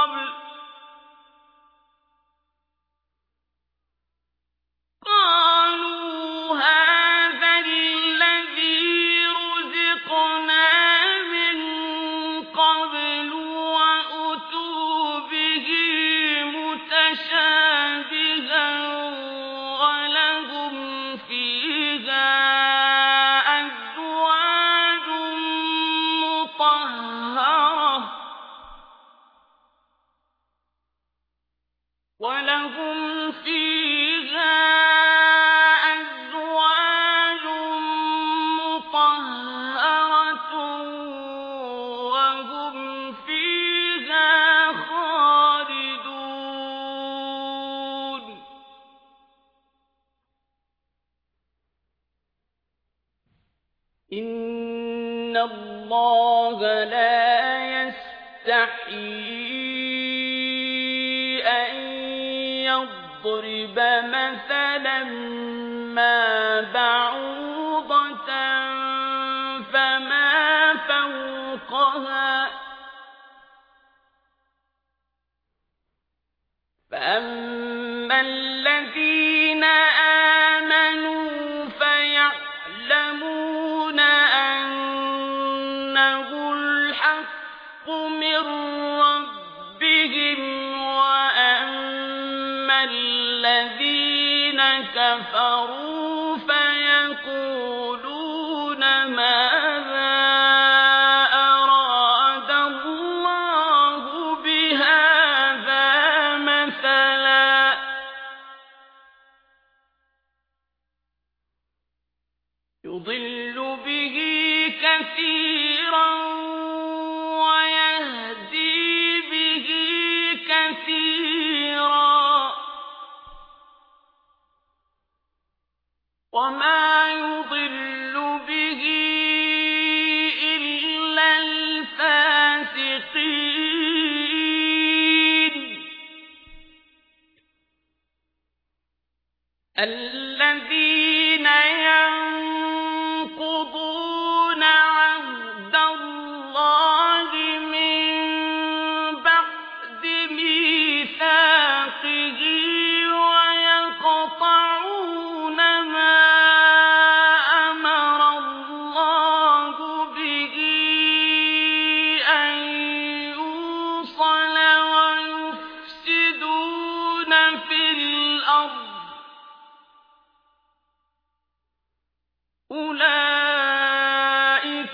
قبل ولهم فيها أزواج مطهرة وهم فيها خالدون. إن الله لا يستحيي يضرب مثلا ما بعوضة فما فوقها. فأما كفروا فيقولون ماذا أراد الله بهذا مثلا؟ يضل به كثيرا وما يضل به إلا الفاسقين. أولئك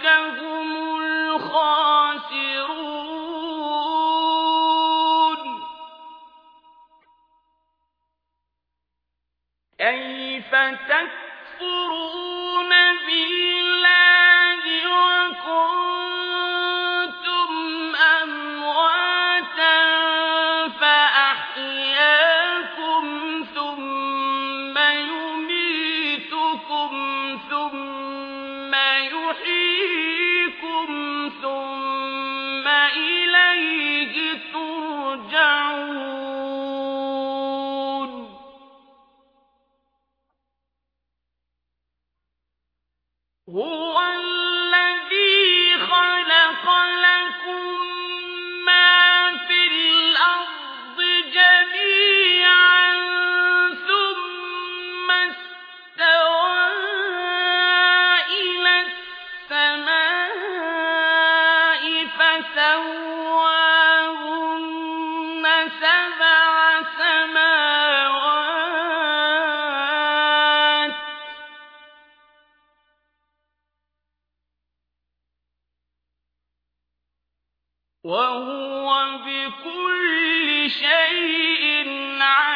هم الخاسرون. كيف تكفرون يحييكم ثم وهو بكل شيء عليم.